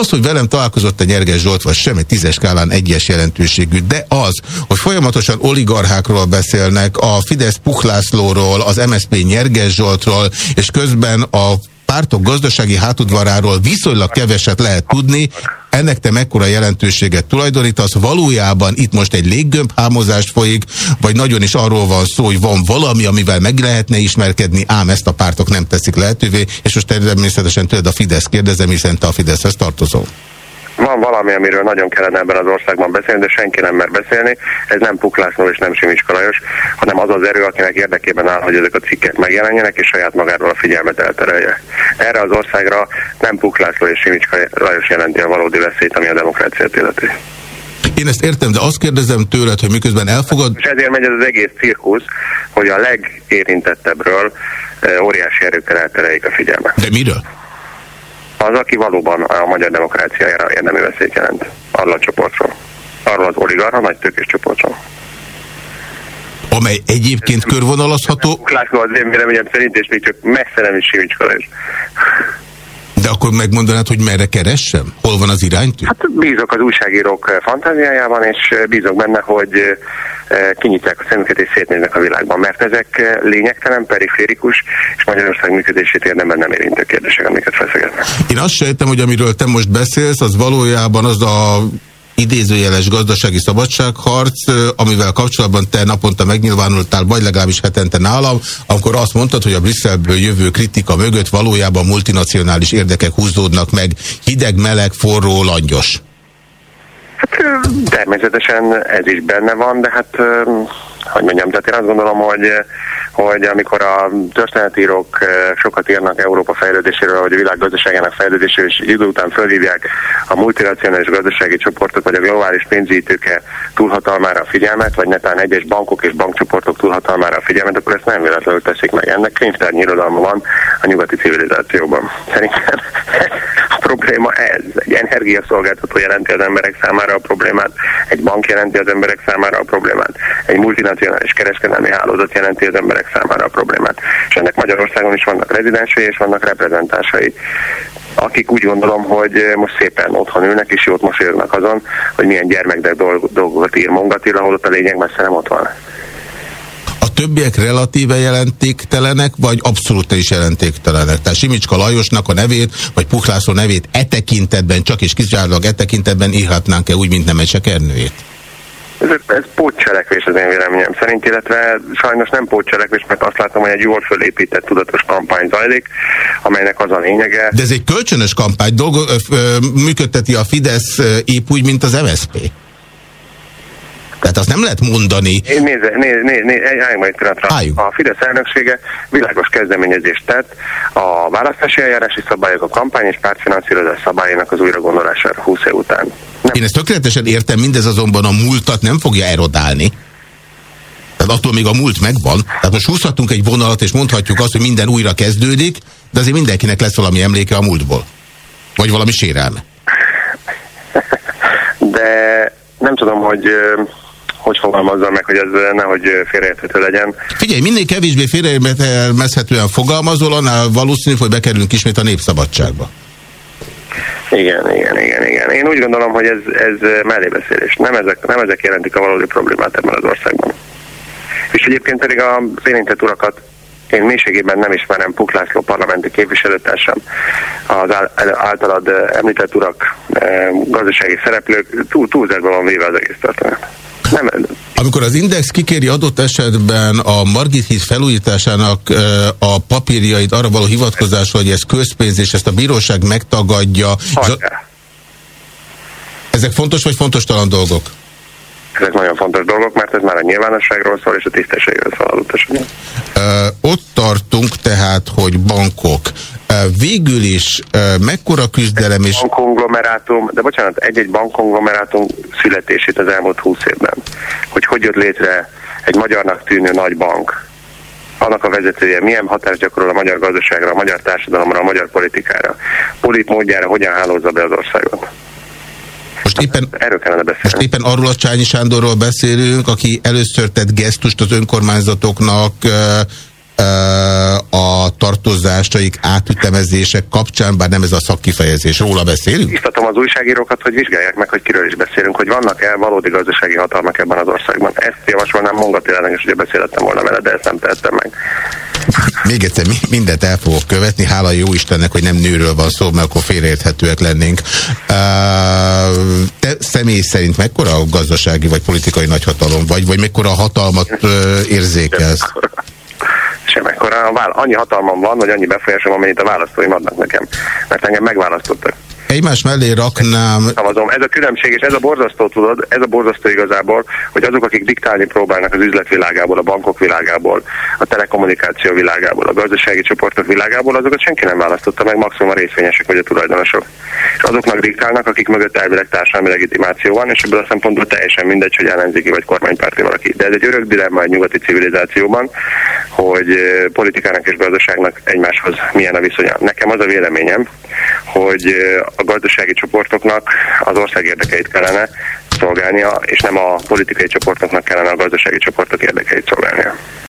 Az, hogy velem találkozott a Nyerges Zsolt, vagy sem egy tízes skálán egyes jelentőségű, de az, hogy folyamatosan oligarchákról beszélnek, a Fidesz Puhlászlóról, az MSZP Nyerges Zsoltról, és közben a pártok gazdasági hátudvaráról viszonylag keveset lehet tudni, ennek te mekkora jelentőséget tulajdonítasz, valójában itt most egy léggömbhámozást folyik, vagy nagyon is arról van szó, hogy van valami, amivel meg lehetne ismerkedni, ám ezt a pártok nem teszik lehetővé, és most természetesen tőled a Fidesz kérdezem, hiszen te a Fideszhez tartozol van valami, amiről nagyon kellene ebben az országban beszélni, de senki nem mer beszélni. Ez nem Puklásnó és nem Simics Kalajos, hanem az az erő, akinek érdekében áll, hogy ezek a cikkek megjelenjenek, és saját magáról a figyelmet elterelje. Erre az országra nem Puklászló és Simics Kalajos jelenti a valódi veszélyt, ami a demokráciát illeti. Én ezt értem, de azt kérdezem tőled, hogy miközben elfogad... És ezért megy ez az egész cirkusz, hogy a legérintettebbről eh, óriási erőkkel eltereljék a figyelmet. De miről? Az, aki valóban a magyar demokráciájára érdemű veszélyt jelent arról a csoportról. Arról az oligarha nagy tőkés csoportról. Amely egyébként körvonalazható... László az én véleményem szerint, és még csak messze nem is Simics de akkor megmondanád, hogy merre keressem? Hol van az iránytű? Hát bízok az újságírók fantáziájában, és bízok benne, hogy eh, kinyitják a szemüket és szétnéznek a világban, mert ezek lényegtelen, periférikus, és Magyarország működését érdemben nem érintő kérdések, amiket feszegetnek. Én azt sejtem, hogy amiről te most beszélsz, az valójában az a idézőjeles gazdasági szabadságharc, amivel kapcsolatban te naponta megnyilvánultál, vagy legalábbis hetente nálam, amikor azt mondtad, hogy a Brüsszelből jövő kritika mögött valójában multinacionális érdekek húzódnak meg, hideg, meleg, forró, langyos. Hát természetesen ez is benne van, de hát hogy mondjam, tehát én azt gondolom, hogy, hogy amikor a történetírók eh, sokat írnak Európa fejlődéséről, vagy a világ gazdaságának fejlődéséről, és idő után fölhívják a multinacionális gazdasági csoportok, vagy a globális pénzügyi tőke túlhatalmára a figyelmet, vagy netán egyes bankok és bankcsoportok túlhatalmára a figyelmet, akkor ezt nem véletlenül teszik meg. Ennek könyvtárnyi irodalma van a nyugati civilizációban. Szerintem probléma ez. Egy energiaszolgáltató jelenti az emberek számára a problémát, egy bank jelenti az emberek számára a problémát, egy multinacionális kereskedelmi hálózat jelenti az emberek számára a problémát. És ennek Magyarországon is vannak rezidensei és vannak reprezentánsai akik úgy gondolom, hogy most szépen otthon ülnek és jót mosolyognak azon, hogy milyen gyermeknek dolgokat ír Mongatil, ahol ott a lényeg messze nem ott van. Többiek relatíve jelentéktelenek, vagy abszolút is jelentéktelenek? Tehát Simicska Lajosnak a nevét, vagy Puhlászó nevét e tekintetben, csak is kizárólag e tekintetben írhatnánk-e úgy, mint nem egy sekernőjét? Ez, ez pótcselekvés az én véleményem szerint, illetve sajnos nem pótcselekvés, mert azt látom, hogy egy jól fölépített tudatos kampány zajlik, amelynek az a lényege. De ez egy kölcsönös kampány, dolgo, ö, ö, működteti a Fidesz épp úgy, mint az MSZP. Tehát azt nem lehet mondani. Nézd, nézd, nézd, nézd, nézd álljunk majd pillanatra. A Fidesz elnöksége világos kezdeményezést tett a választási eljárási szabályok, a kampány és pártfinanszírozás szabályának az újra gondolására 20 év után. Nem. Én ezt tökéletesen értem, mindez azonban a múltat nem fogja erodálni. Tehát attól még a múlt megvan. Tehát most húzhatunk egy vonalat, és mondhatjuk azt, hogy minden újra kezdődik, de azért mindenkinek lesz valami emléke a múltból. Vagy valami sérelme. De nem tudom, hogy hogy fogalmazzam meg, hogy ez nehogy félreérthető legyen. Figyelj, minél kevésbé félreérthetően fogalmazol, annál valószínű, hogy bekerülünk ismét a népszabadságba. Igen, igen, igen, igen. Én úgy gondolom, hogy ez, ez mellébeszélés. Nem ezek, nem ezek jelentik a valódi problémát ebben az országban. És egyébként pedig az érintett urakat én mélységében nem ismerem Puk László parlamenti képviselőtársam, az általad említett urak, gazdasági szereplők, túl, túlzásban van véve az egész történet. Nem, amikor az Index kikéri adott esetben a Margit híd felújításának a papírjait arra való hivatkozásra, hogy ez közpénz, és ezt a bíróság megtagadja. Ezek fontos vagy fontos talán dolgok? Ezek nagyon fontos dolgok, mert ez már a nyilvánosságról szól, és a tisztességről szól adott esetben. Ott tartunk tehát, hogy bankok. Végül is mekkora küzdelem és... Bankkonglomerátum, de bocsánat, egy-egy bankkonglomerátum születését az elmúlt húsz évben. Hogy hogy jött létre egy magyarnak tűnő nagy bank, annak a vezetője milyen hatást gyakorol a magyar gazdaságra, a magyar társadalomra, a magyar politikára, polit módjára, hogyan hálózza be az országot. Most éppen, Erről kellene beszélni. Most éppen arról a Csányi Sándorról beszélünk, aki először tett gesztust az önkormányzatoknak a tartozásaik átütemezések kapcsán, bár nem ez a szakkifejezés, róla beszélünk? Biztatom az újságírókat, hogy vizsgálják meg, hogy kiről is beszélünk, hogy vannak-e valódi gazdasági hatalmak ebben az országban. Ezt javasolnám Mongatilának is, hogy beszélhettem volna vele, de ezt nem tettem meg. Még egyszer mindent el fogok követni, hála jó Istennek, hogy nem nőről van szó, mert akkor félreérthetőek lennénk. Te személy szerint mekkora a gazdasági vagy politikai nagyhatalom vagy, vagy mekkora hatalmat érzékelsz? Semmekkora. Annyi hatalmam van, vagy annyi befolyásom, amennyit a választóim adnak nekem. Mert engem megválasztottak. Egymás mellé raknám... Szavazom. Ez a különbség, és ez a borzasztó, tudod, ez a borzasztó igazából, hogy azok, akik diktálni próbálnak az üzletvilágából, a bankok világából, a telekommunikáció világából, a gazdasági csoportok világából, azokat senki nem választotta meg, maximum a részvényesek vagy a tulajdonosok. És azoknak diktálnak, akik mögött elvileg társadalmi legitimáció van, és ebből a szempontból teljesen mindegy, hogy ellenzéki vagy kormánypárti valaki. De ez egy örök dilemma egy nyugati civilizációban, hogy politikának és gazdaságnak egymáshoz milyen a viszonya. Nekem az a véleményem, hogy a gazdasági csoportoknak az ország érdekeit kellene szolgálnia, és nem a politikai csoportoknak kellene a gazdasági csoportok érdekeit szolgálnia.